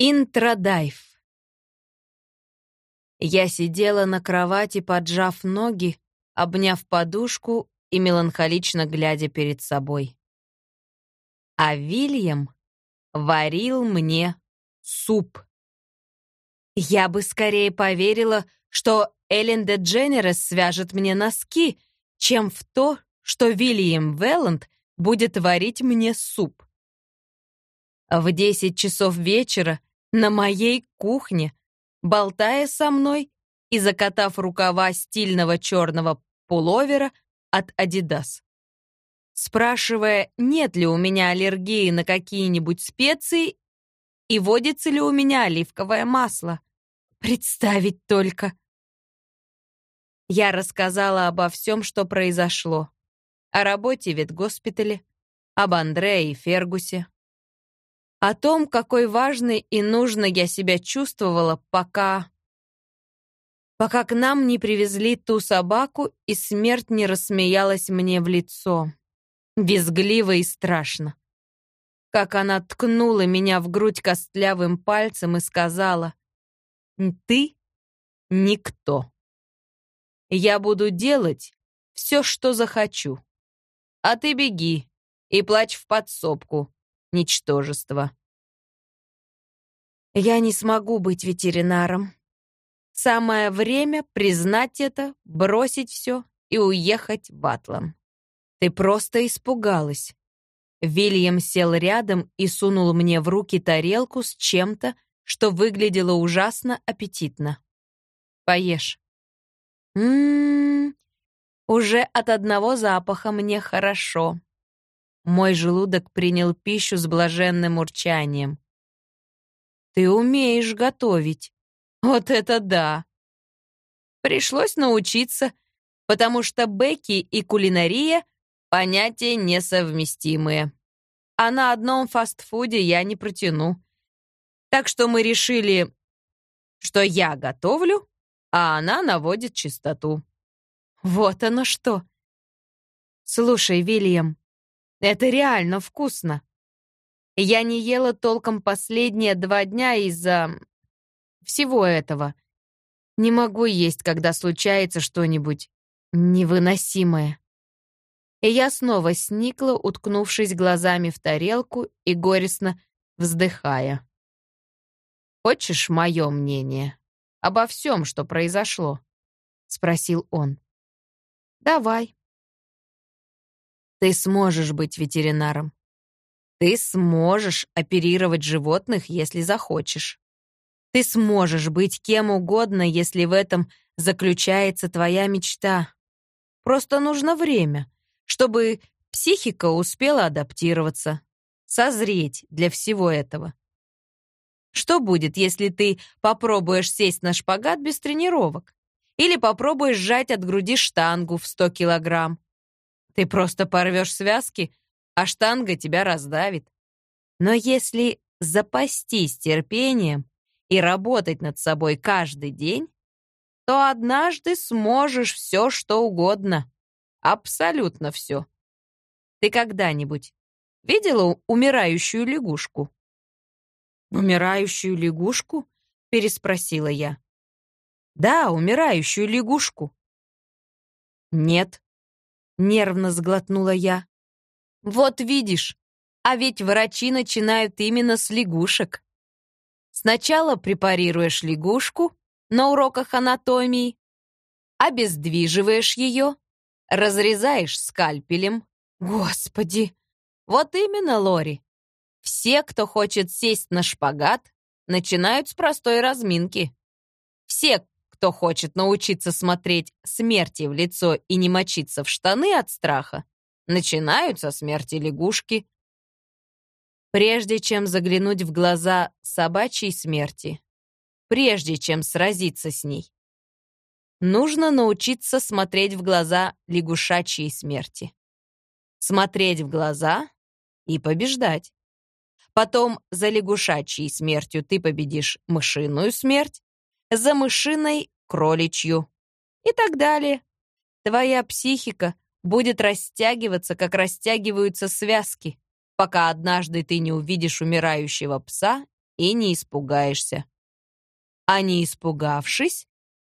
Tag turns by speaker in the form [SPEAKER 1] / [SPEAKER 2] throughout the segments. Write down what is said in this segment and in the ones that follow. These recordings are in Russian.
[SPEAKER 1] Интродайв. Я сидела на кровати, поджав ноги, обняв подушку и меланхолично глядя перед собой. А Вильям варил мне суп. Я бы скорее поверила, что Эллен де Дженерес свяжет мне носки, чем в то, что Вильям Велланд будет варить мне суп. В десять часов вечера на моей кухне, болтая со мной и закатав рукава стильного черного пуловера от Adidas. Спрашивая, нет ли у меня аллергии на какие-нибудь специи и водится ли у меня оливковое масло. Представить только. Я рассказала обо всем, что произошло. О работе в ветгоспитале, об Андре и Фергусе, о том, какой важной и нужной я себя чувствовала, пока... Пока к нам не привезли ту собаку, и смерть не рассмеялась мне в лицо. Визгливо и страшно. Как она ткнула меня в грудь костлявым пальцем и сказала, «Ты никто. Я буду делать все, что захочу. А ты беги и плачь в подсобку, ничтожество. Я не смогу быть ветеринаром. Самое время признать это, бросить все и уехать в Атлан. Ты просто испугалась. Вильям сел рядом и сунул мне в руки тарелку с чем-то, что выглядело ужасно аппетитно. Поешь. Ммм, уже от одного запаха мне хорошо. Мой желудок принял пищу с блаженным урчанием. «Ты умеешь готовить. Вот это да!» Пришлось научиться, потому что Бекки и кулинария — понятия несовместимые. А на одном фастфуде я не протяну. Так что мы решили, что я готовлю, а она наводит чистоту. Вот оно что. Слушай, Вильям, это реально вкусно. Я не ела толком последние два дня из-за всего этого. Не могу есть, когда случается что-нибудь невыносимое. И я снова сникла, уткнувшись глазами в тарелку и горестно вздыхая. «Хочешь мое мнение обо всем, что произошло?» — спросил он. «Давай», ты сможешь быть ветеринаром. Ты сможешь оперировать животных, если захочешь. Ты сможешь быть кем угодно, если в этом заключается твоя мечта. Просто нужно время, чтобы психика успела адаптироваться, созреть для всего этого. Что будет, если ты попробуешь сесть на шпагат без тренировок? Или попробуешь сжать от груди штангу в 100 килограмм? Ты просто порвешь связки, а штанга тебя раздавит. Но если запастись терпением и работать над собой каждый день, то однажды сможешь все, что угодно. Абсолютно все. Ты когда-нибудь видела умирающую лягушку? «Умирающую лягушку?» — переспросила я. «Да, умирающую лягушку». «Нет», Нервно сглотнула я. Вот видишь, а ведь врачи начинают именно с лягушек. Сначала препарируешь лягушку на уроках анатомии, обездвиживаешь ее, разрезаешь скальпелем. Господи! Вот именно, Лори. Все, кто хочет сесть на шпагат, начинают с простой разминки. Все, кто хочет научиться смотреть смерти в лицо и не мочиться в штаны от страха, начинают со смерти лягушки. Прежде чем заглянуть в глаза собачьей смерти, прежде чем сразиться с ней, нужно научиться смотреть в глаза лягушачьей смерти. Смотреть в глаза и побеждать. Потом за лягушачьей смертью ты победишь мышиную смерть, за мышиной — кроличью. И так далее. Твоя психика будет растягиваться, как растягиваются связки, пока однажды ты не увидишь умирающего пса и не испугаешься. А не испугавшись,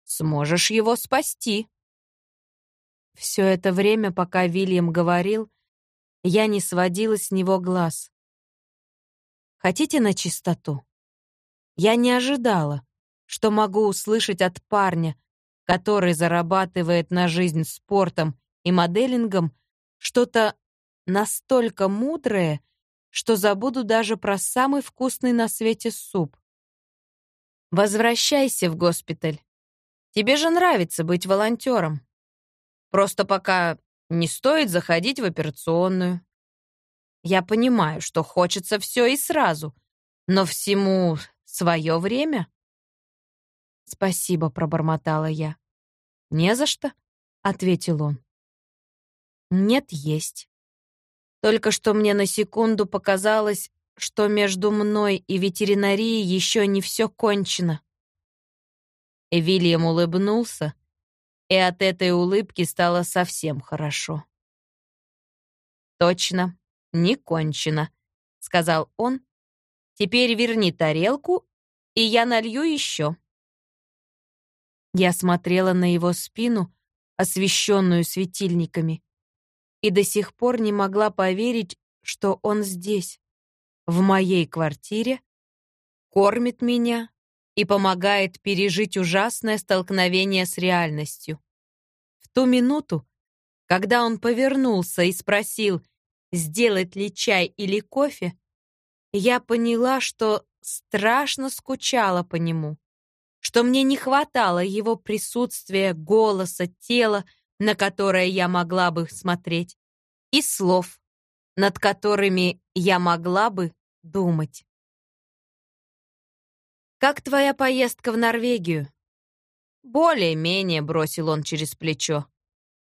[SPEAKER 1] сможешь его спасти. Все это время, пока Вильям говорил, я не сводила с него глаз. Хотите на чистоту? Я не ожидала, что могу услышать от парня, который зарабатывает на жизнь спортом и моделингом, что-то настолько мудрое, что забуду даже про самый вкусный на свете суп. Возвращайся в госпиталь. Тебе же нравится быть волонтером. Просто пока не стоит заходить в операционную. Я понимаю, что хочется все и сразу, но всему свое время. Спасибо, пробормотала я. Не за что, ответил он. Нет, есть. Только что мне на секунду показалось, что между мной и ветеринарией еще не все кончено. Вильям улыбнулся, и от этой улыбки стало совсем хорошо. «Точно, не кончено», — сказал он. «Теперь верни тарелку, и я налью еще». Я смотрела на его спину, освещенную светильниками, и до сих пор не могла поверить, что он здесь, в моей квартире, кормит меня и помогает пережить ужасное столкновение с реальностью. В ту минуту, когда он повернулся и спросил, сделать ли чай или кофе, я поняла, что страшно скучала по нему, что мне не хватало его присутствия, голоса, тела, на которое я могла бы смотреть, и слов, над которыми я могла бы думать. «Как твоя поездка в Норвегию?» «Более-менее», — бросил он через плечо.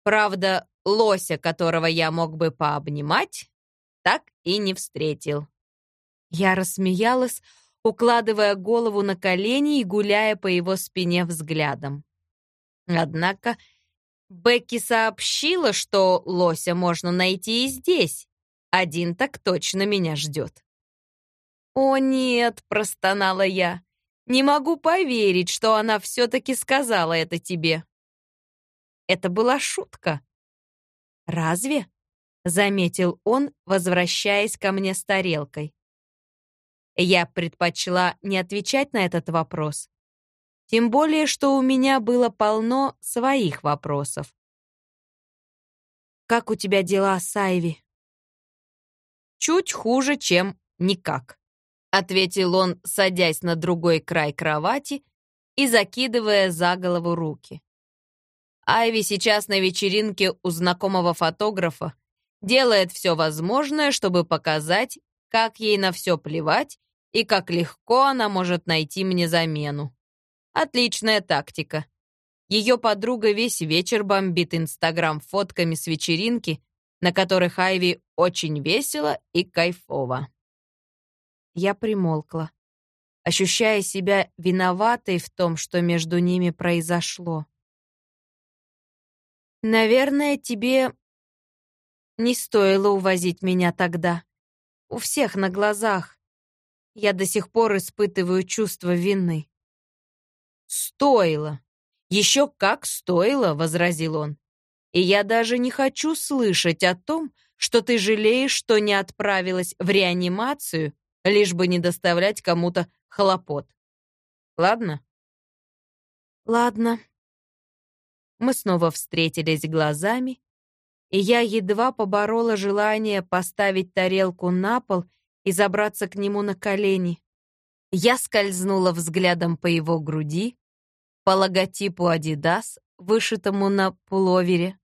[SPEAKER 1] «Правда, лося, которого я мог бы пообнимать, так и не встретил». Я рассмеялась, укладывая голову на колени и гуляя по его спине взглядом. Однако Бекки сообщила, что лося можно найти и здесь. Один так точно меня ждет. «О нет!» — простонала я. «Не могу поверить, что она все-таки сказала это тебе». Это была шутка. «Разве?» — заметил он, возвращаясь ко мне с тарелкой. Я предпочла не отвечать на этот вопрос. Тем более, что у меня было полно своих вопросов. «Как у тебя дела с Айви?» «Чуть хуже, чем никак», — ответил он, садясь на другой край кровати и закидывая за голову руки. Айви сейчас на вечеринке у знакомого фотографа, делает все возможное, чтобы показать, как ей на все плевать и как легко она может найти мне замену. Отличная тактика. Ее подруга весь вечер бомбит Инстаграм фотками с вечеринки, на которых Айви очень весело и кайфово. Я примолкла, ощущая себя виноватой в том, что между ними произошло. «Наверное, тебе не стоило увозить меня тогда. У всех на глазах. Я до сих пор испытываю чувство вины». «Стоило! Еще как стоило!» — возразил он. «И я даже не хочу слышать о том, что ты жалеешь, что не отправилась в реанимацию, лишь бы не доставлять кому-то хлопот. Ладно?» «Ладно». Мы снова встретились глазами, и я едва поборола желание поставить тарелку на пол и забраться к нему на колени. Я скользнула взглядом по его груди, по логотипу Adidas, вышитому на пуловере.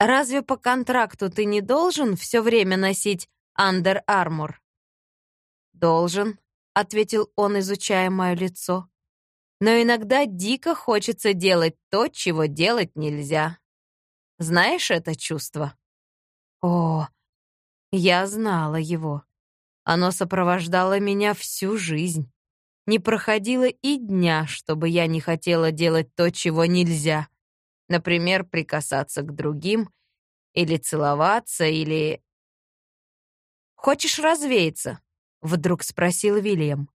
[SPEAKER 1] «Разве по контракту ты не должен все время носить Under Armour?» «Должен», — ответил он, изучая мое лицо. «Но иногда дико хочется делать то, чего делать нельзя. Знаешь это чувство?» «О, я знала его. Оно сопровождало меня всю жизнь. Не проходило и дня, чтобы я не хотела делать то, чего нельзя. Например, прикасаться к другим, или целоваться, или... «Хочешь развеяться?» Вдруг спросил Вильям.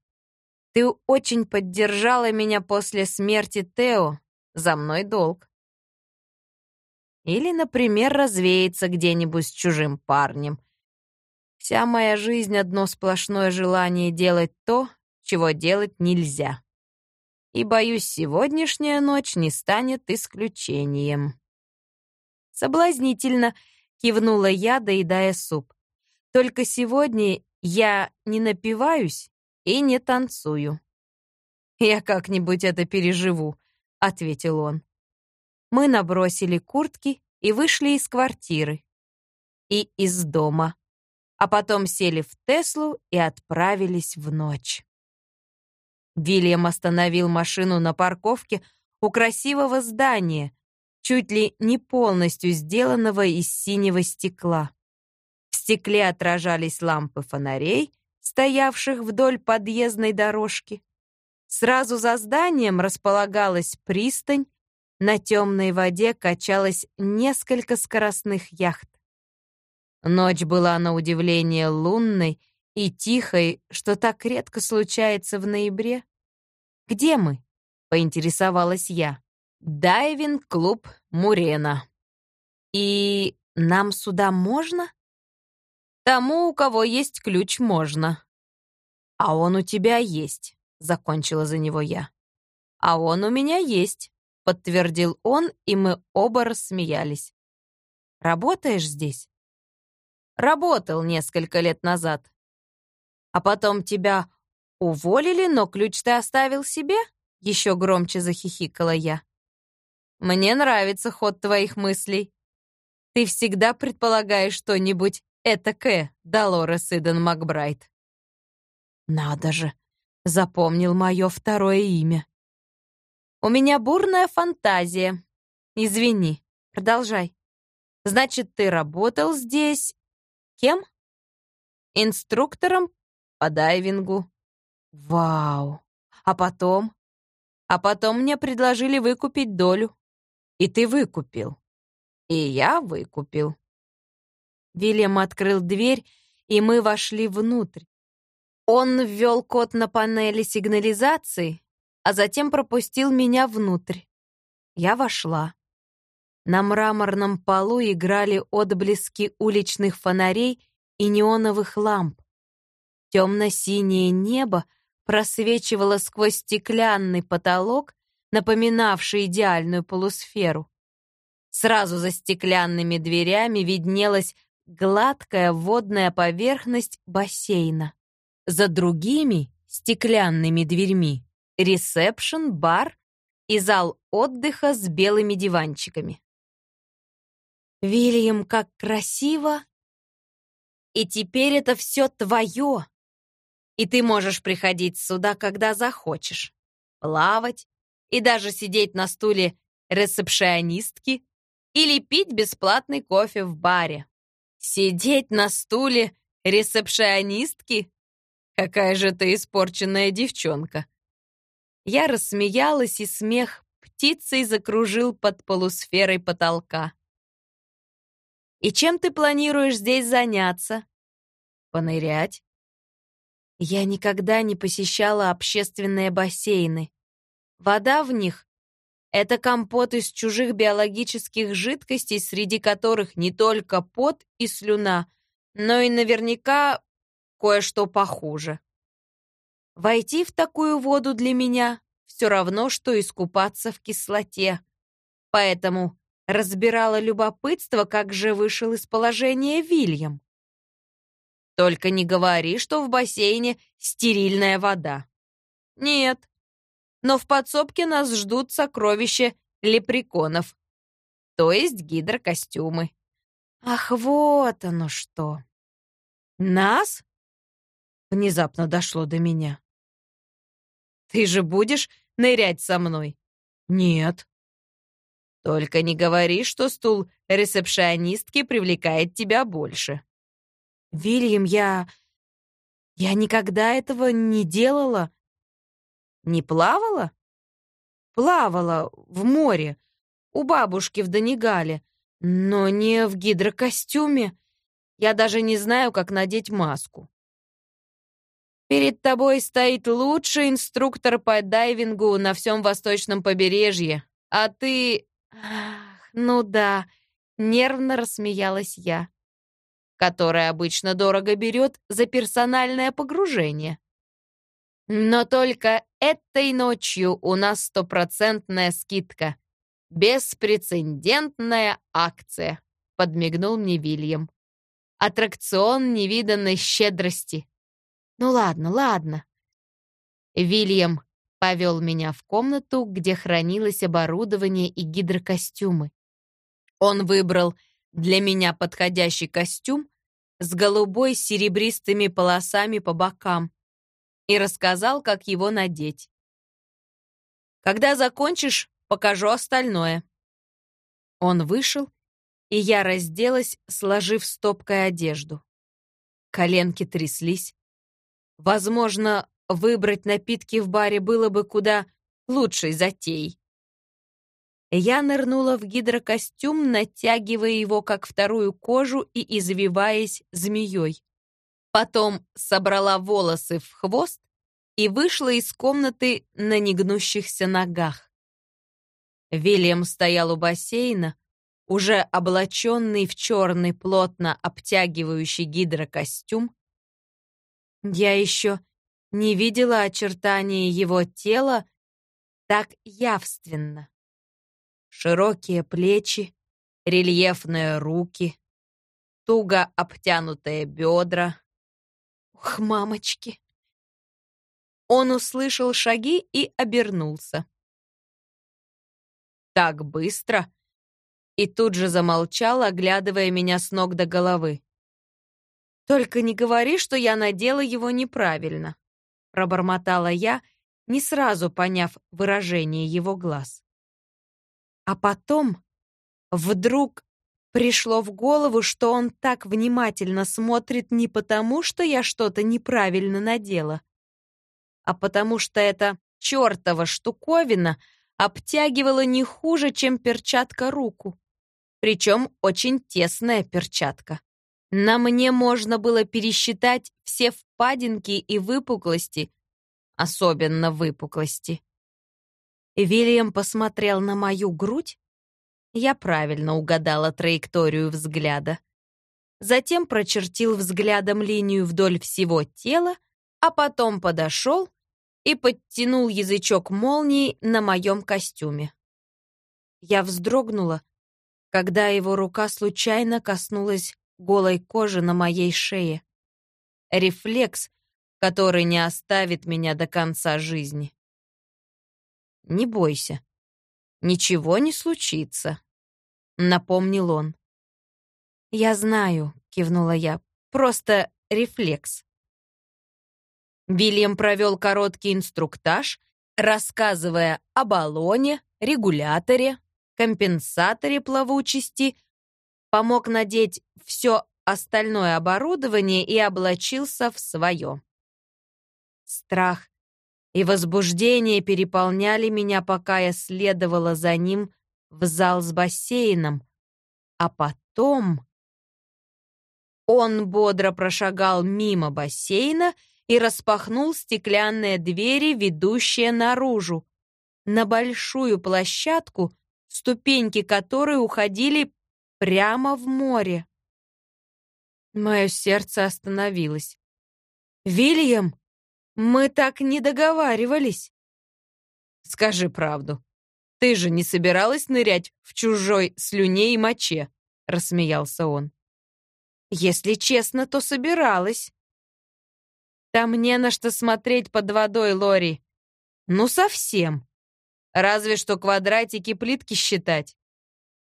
[SPEAKER 1] Ты очень поддержала меня после смерти Тео. За мной долг. Или, например, развеяться где-нибудь с чужим парнем. Вся моя жизнь — одно сплошное желание делать то, чего делать нельзя. И, боюсь, сегодняшняя ночь не станет исключением. Соблазнительно кивнула я, доедая суп. Только сегодня я не напиваюсь и не танцую. «Я как-нибудь это переживу», — ответил он. Мы набросили куртки и вышли из квартиры. И из дома. А потом сели в Теслу и отправились в ночь. Вильям остановил машину на парковке у красивого здания, чуть ли не полностью сделанного из синего стекла. В стекле отражались лампы фонарей, стоявших вдоль подъездной дорожки. Сразу за зданием располагалась пристань, на темной воде качалось несколько скоростных яхт. Ночь была на удивление лунной и тихой, что так редко случается в ноябре. «Где мы?» — поинтересовалась я. «Дайвинг-клуб Мурена». «И нам сюда можно?» «Тому, у кого есть ключ, можно». «А он у тебя есть», — закончила за него я. «А он у меня есть», — подтвердил он, и мы оба рассмеялись. «Работаешь здесь?» «Работал несколько лет назад». «А потом тебя уволили, но ключ ты оставил себе?» Еще громче захихикала я. «Мне нравится ход твоих мыслей. Ты всегда предполагаешь что-нибудь этакое, Долорес Иден Макбрайт». «Надо же!» запомнил мое второе имя. У меня бурная фантазия. Извини, продолжай. Значит, ты работал здесь кем? Инструктором по дайвингу. Вау. А потом? А потом мне предложили выкупить долю. И ты выкупил. И я выкупил. Вильям открыл дверь, и мы вошли внутрь. Он ввел код на панели сигнализации, а затем пропустил меня внутрь. Я вошла. На мраморном полу играли отблески уличных фонарей и неоновых ламп. Темно-синее небо просвечивало сквозь стеклянный потолок, напоминавший идеальную полусферу. Сразу за стеклянными дверями виднелась гладкая водная поверхность бассейна. За другими стеклянными дверьми ресепшн, бар и зал отдыха с белыми диванчиками. «Вильям, как красиво! И теперь это все твое! И ты можешь приходить сюда, когда захочешь, плавать и даже сидеть на стуле ресепшионистки или пить бесплатный кофе в баре. Сидеть на стуле ресепшионистки Какая же ты испорченная девчонка!» Я рассмеялась, и смех птицей закружил под полусферой потолка. «И чем ты планируешь здесь заняться?» «Понырять». Я никогда не посещала общественные бассейны. Вода в них — это компот из чужих биологических жидкостей, среди которых не только пот и слюна, но и наверняка кое-что похуже. Войти в такую воду для меня все равно, что искупаться в кислоте. Поэтому разбирала любопытство, как же вышел из положения Вильям. Только не говори, что в бассейне стерильная вода. Нет. Но в подсобке нас ждут сокровища лепреконов, то есть гидрокостюмы. Ах, вот оно что. Нас? Внезапно дошло до меня. «Ты же будешь нырять со мной?» «Нет». «Только не говори, что стул ресепшионистки привлекает тебя больше». «Вильям, я... я никогда этого не делала». «Не плавала?» «Плавала в море, у бабушки в Донигале, но не в гидрокостюме. Я даже не знаю, как надеть маску». Перед тобой стоит лучший инструктор по дайвингу на всем восточном побережье, а ты... Ах, ну да, нервно рассмеялась я, которая обычно дорого берет за персональное погружение. Но только этой ночью у нас стопроцентная скидка. Беспрецедентная акция, подмигнул мне Вильям. Аттракцион невиданной щедрости. Ну ладно, ладно. Вильям повел меня в комнату, где хранилось оборудование и гидрокостюмы. Он выбрал для меня подходящий костюм с голубой серебристыми полосами по бокам и рассказал, как его надеть. «Когда закончишь, покажу остальное». Он вышел, и я разделась, сложив стопкой одежду. Коленки тряслись, Возможно, выбрать напитки в баре было бы куда лучшей затеей. Я нырнула в гидрокостюм, натягивая его как вторую кожу и извиваясь змеей. Потом собрала волосы в хвост и вышла из комнаты на негнущихся ногах. Вильям стоял у бассейна, уже облаченный в черный плотно обтягивающий гидрокостюм, я еще не видела очертания его тела так явственно. Широкие плечи, рельефные руки, туго обтянутые бедра. Ух, мамочки! Он услышал шаги и обернулся. Так быстро! И тут же замолчал, оглядывая меня с ног до головы. «Только не говори, что я надела его неправильно», — пробормотала я, не сразу поняв выражение его глаз. А потом вдруг пришло в голову, что он так внимательно смотрит не потому, что я что-то неправильно надела, а потому что эта чертова штуковина обтягивала не хуже, чем перчатка руку. Причем очень тесная перчатка. На мне можно было пересчитать все впадинки и выпуклости, особенно выпуклости. Вильям посмотрел на мою грудь. Я правильно угадала траекторию взгляда. Затем прочертил взглядом линию вдоль всего тела, а потом подошел и подтянул язычок молнии на моем костюме. Я вздрогнула, когда его рука случайно коснулась голой кожи на моей шее. Рефлекс, который не оставит меня до конца жизни. «Не бойся. Ничего не случится», — напомнил он. «Я знаю», — кивнула я, — «просто рефлекс». Вильям провел короткий инструктаж, рассказывая о баллоне, регуляторе, компенсаторе плавучести помог надеть все остальное оборудование и облачился в свое. Страх и возбуждение переполняли меня, пока я следовала за ним в зал с бассейном, а потом... Он бодро прошагал мимо бассейна и распахнул стеклянные двери, ведущие наружу, на большую площадку, ступеньки которой уходили прямо в море. Мое сердце остановилось. «Вильям, мы так не договаривались!» «Скажи правду. Ты же не собиралась нырять в чужой слюне и моче?» — рассмеялся он. «Если честно, то собиралась». «Там не на что смотреть под водой, Лори. Ну, совсем. Разве что квадратики плитки считать.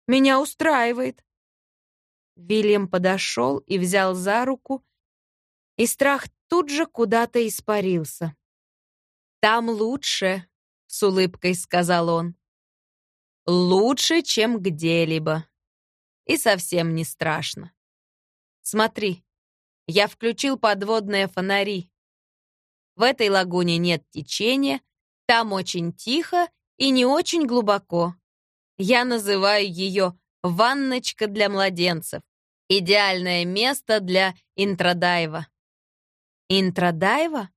[SPEAKER 1] Меня устраивает». Вильям подошел и взял за руку, и страх тут же куда-то испарился. «Там лучше», — с улыбкой сказал он. «Лучше, чем где-либо. И совсем не страшно. Смотри, я включил подводные фонари. В этой лагуне нет течения, там очень тихо и не очень глубоко. Я называю ее «ванночка для младенцев». Идеальное место для интрадайва. Интрадайва?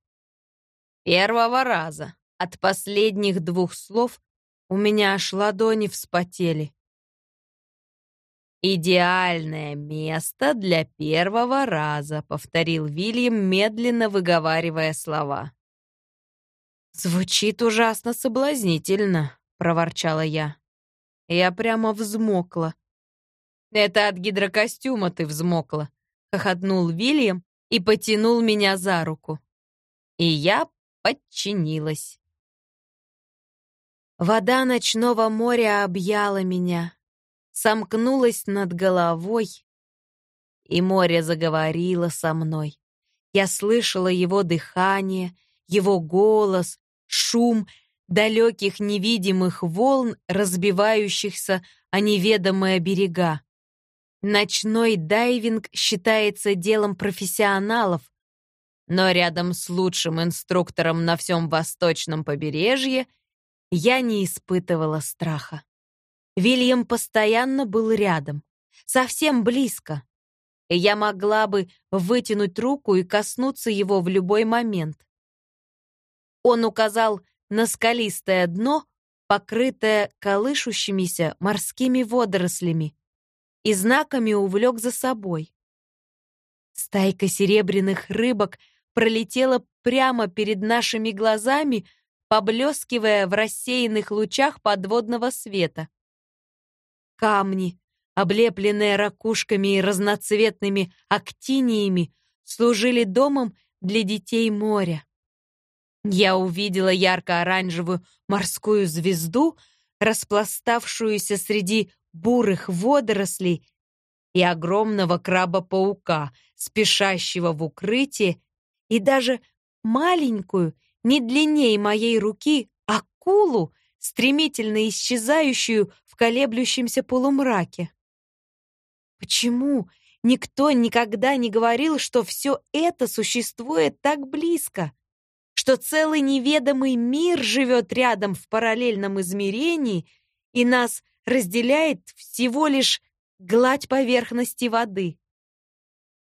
[SPEAKER 1] первого раза. От последних двух слов у меня аж ладони вспотели. «Идеальное место для первого раза», — повторил Вильям, медленно выговаривая слова. «Звучит ужасно соблазнительно», — проворчала я. Я прямо взмокла. «Это от гидрокостюма ты взмокла», — хохотнул Вильям и потянул меня за руку. И я подчинилась. Вода ночного моря объяла меня, сомкнулась над головой, и море заговорило со мной. Я слышала его дыхание, его голос, шум далеких невидимых волн, разбивающихся о неведомые берега. Ночной дайвинг считается делом профессионалов, но рядом с лучшим инструктором на всем восточном побережье я не испытывала страха. Вильям постоянно был рядом, совсем близко. Я могла бы вытянуть руку и коснуться его в любой момент. Он указал на скалистое дно, покрытое колышущимися морскими водорослями, и знаками увлек за собой. Стайка серебряных рыбок пролетела прямо перед нашими глазами, поблескивая в рассеянных лучах подводного света. Камни, облепленные ракушками и разноцветными актиниями, служили домом для детей моря. Я увидела ярко-оранжевую морскую звезду, распластавшуюся среди бурых водорослей и огромного краба-паука, спешащего в укрытие, и даже маленькую, не длиннее моей руки, акулу, стремительно исчезающую в колеблющемся полумраке. Почему никто никогда не говорил, что все это существует так близко? Что целый неведомый мир живет рядом в параллельном измерении, и нас разделяет всего лишь гладь поверхности воды.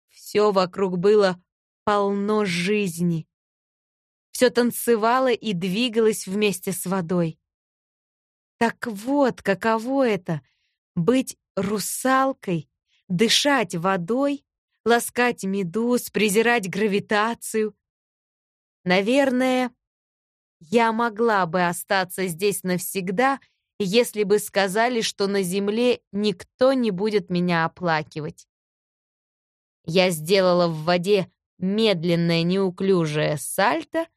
[SPEAKER 1] Все вокруг было полно жизни все танцевало и двигалось вместе с водой. Так вот, каково это — быть русалкой, дышать водой, ласкать медуз, презирать гравитацию. Наверное, я могла бы остаться здесь навсегда, если бы сказали, что на земле никто не будет меня оплакивать. Я сделала в воде медленное неуклюжее сальто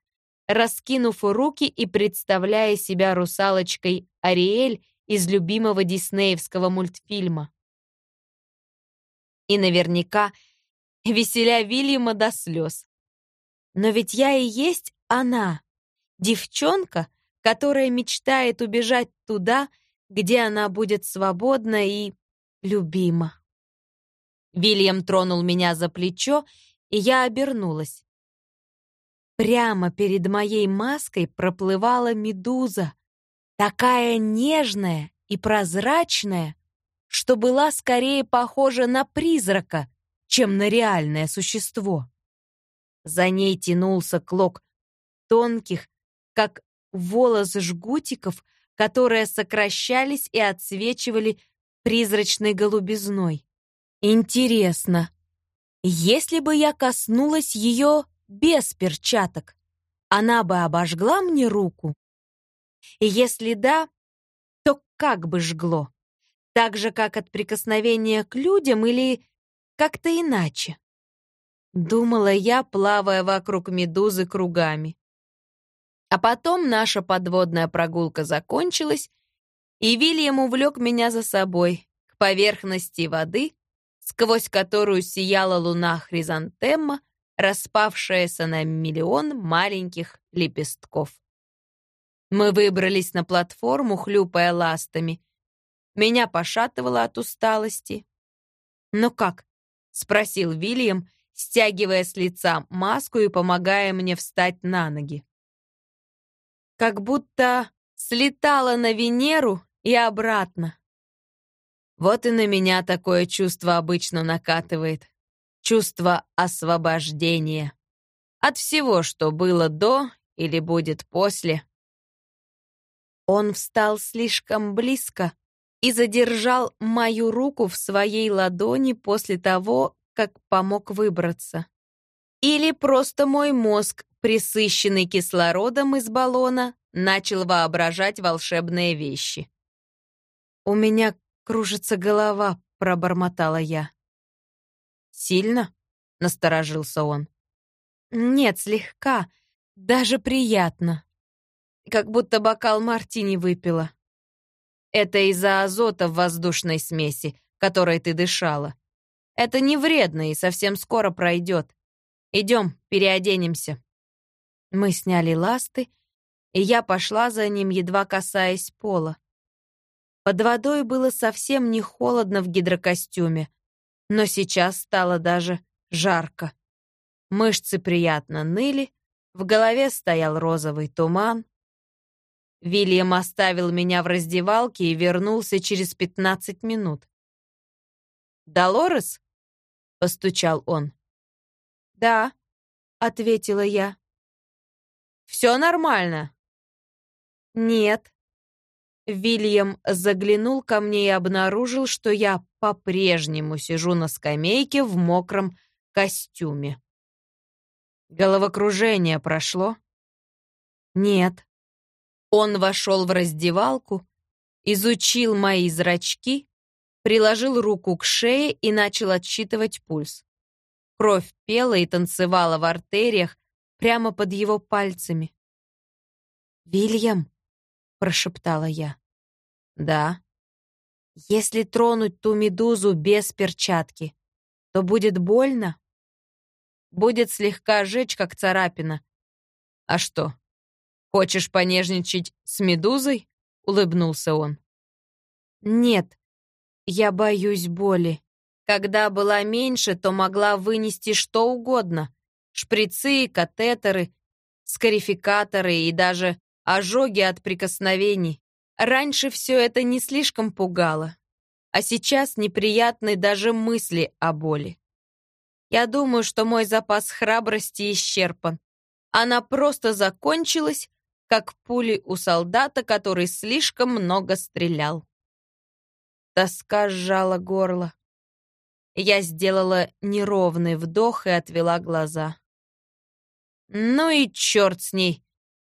[SPEAKER 1] раскинув руки и представляя себя русалочкой Ариэль из любимого диснеевского мультфильма. И наверняка веселя Вильяма до слез. Но ведь я и есть она, девчонка, которая мечтает убежать туда, где она будет свободна и любима. Вильям тронул меня за плечо, и я обернулась. Прямо перед моей маской проплывала медуза, такая нежная и прозрачная, что была скорее похожа на призрака, чем на реальное существо. За ней тянулся клок тонких, как волос жгутиков, которые сокращались и отсвечивали призрачной голубизной. Интересно, если бы я коснулась ее без перчаток, она бы обожгла мне руку? И если да, то как бы жгло? Так же, как от прикосновения к людям или как-то иначе? Думала я, плавая вокруг медузы кругами. А потом наша подводная прогулка закончилась, и Вильям увлек меня за собой к поверхности воды, сквозь которую сияла луна хризантемма, распавшаяся на миллион маленьких лепестков. Мы выбрались на платформу, хлюпая ластами. Меня пошатывало от усталости. «Ну как?» — спросил Вильям, стягивая с лица маску и помогая мне встать на ноги. Как будто слетала на Венеру и обратно. Вот и на меня такое чувство обычно накатывает чувство освобождения от всего, что было до или будет после. Он встал слишком близко и задержал мою руку в своей ладони после того, как помог выбраться. Или просто мой мозг, присыщенный кислородом из баллона, начал воображать волшебные вещи. «У меня кружится голова», — пробормотала я. «Сильно?» — насторожился он. «Нет, слегка. Даже приятно. Как будто бокал мартини выпила. Это из-за азота в воздушной смеси, которой ты дышала. Это не вредно и совсем скоро пройдет. Идем, переоденемся». Мы сняли ласты, и я пошла за ним, едва касаясь пола. Под водой было совсем не холодно в гидрокостюме, но сейчас стало даже жарко. Мышцы приятно ныли, в голове стоял розовый туман. Вильям оставил меня в раздевалке и вернулся через пятнадцать минут. «Долорес?» — постучал он. «Да», — ответила я. «Все нормально?» «Нет». Вильям заглянул ко мне и обнаружил, что я по-прежнему сижу на скамейке в мокром костюме. Головокружение прошло? Нет. Он вошел в раздевалку, изучил мои зрачки, приложил руку к шее и начал отсчитывать пульс. Кровь пела и танцевала в артериях прямо под его пальцами. «Вильям», — прошептала я. «Да». «Если тронуть ту медузу без перчатки, то будет больно?» «Будет слегка жечь, как царапина». «А что, хочешь понежничать с медузой?» — улыбнулся он. «Нет, я боюсь боли. Когда была меньше, то могла вынести что угодно. Шприцы, катетеры, скарификаторы и даже ожоги от прикосновений. Раньше все это не слишком пугало, а сейчас неприятны даже мысли о боли. Я думаю, что мой запас храбрости исчерпан. Она просто закончилась, как пули у солдата, который слишком много стрелял. Тоска сжала горло. Я сделала неровный вдох и отвела глаза. Ну и черт с ней,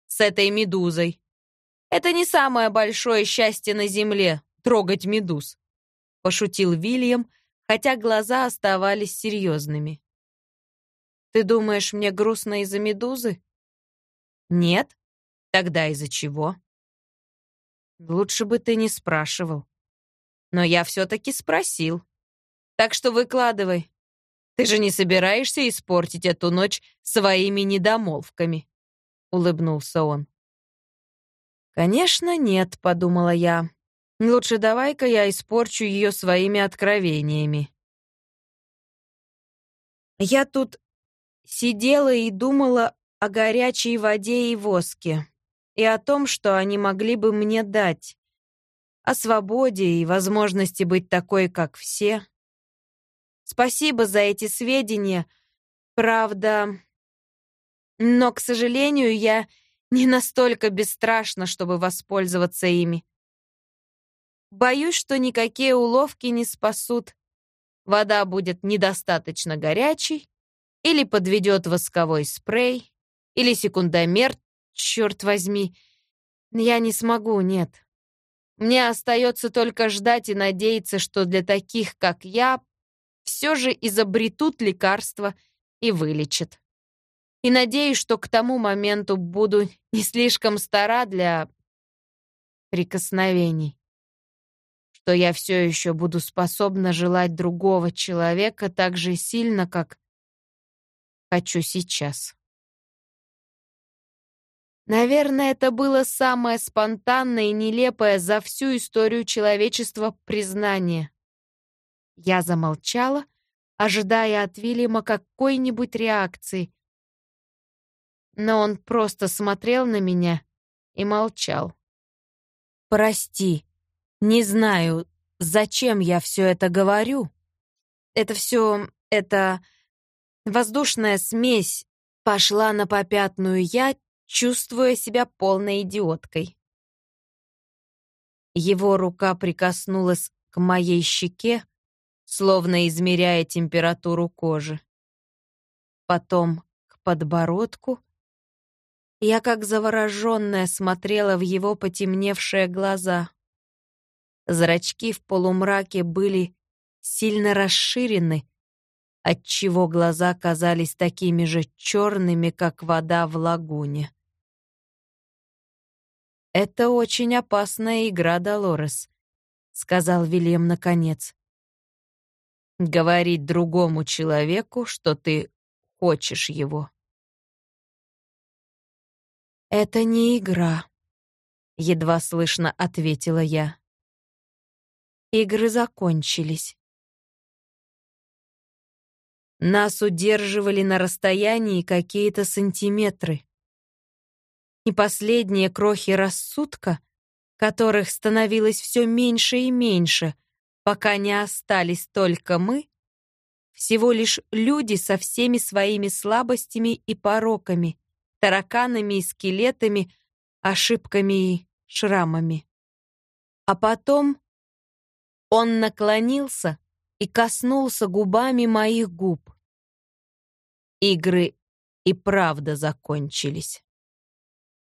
[SPEAKER 1] с этой медузой. Это не самое большое счастье на земле — трогать медуз. Пошутил Вильям, хотя глаза оставались серьезными. Ты думаешь, мне грустно из-за медузы? Нет? Тогда из-за чего? Лучше бы ты не спрашивал. Но я все-таки спросил. Так что выкладывай. Ты же не собираешься испортить эту ночь своими недомолвками?» — улыбнулся он. «Конечно, нет», — подумала я. «Лучше давай-ка я испорчу ее своими откровениями». Я тут сидела и думала о горячей воде и воске, и о том, что они могли бы мне дать, о свободе и возможности быть такой, как все. Спасибо за эти сведения. Правда, но, к сожалению, я не настолько бесстрашна, чтобы воспользоваться ими. Боюсь, что никакие уловки не спасут. Вода будет недостаточно горячей, или подведет восковой спрей, или секундомер, черт возьми. Я не смогу, нет. Мне остается только ждать и надеяться, что для таких, как я, все же изобретут лекарство и вылечат. И надеюсь, что к тому моменту буду не слишком стара для прикосновений. Что я все еще буду способна желать другого человека так же сильно, как хочу сейчас. Наверное, это было самое спонтанное и нелепое за всю историю человечества признание. Я замолчала, ожидая от Вильяма какой-нибудь реакции. Но он просто смотрел на меня и молчал. «Прости, не знаю, зачем я все это говорю. Это все, это воздушная смесь пошла на попятную я, чувствуя себя полной идиоткой. Его рука прикоснулась к моей щеке, словно измеряя температуру кожи. Потом к подбородку. Я как завороженная смотрела в его потемневшие глаза. Зрачки в полумраке были сильно расширены, отчего глаза казались такими же черными, как вода в лагуне. «Это очень опасная игра, Долорес», — сказал Вильям наконец. «Говорить другому человеку, что ты хочешь его». «Это не игра», — едва слышно ответила я. Игры закончились. Нас удерживали на расстоянии какие-то сантиметры. И последние крохи рассудка, которых становилось все меньше и меньше, пока не остались только мы, всего лишь люди со всеми своими слабостями и пороками, тараканами и скелетами, ошибками и шрамами. А потом он наклонился и коснулся губами моих губ. Игры и правда закончились.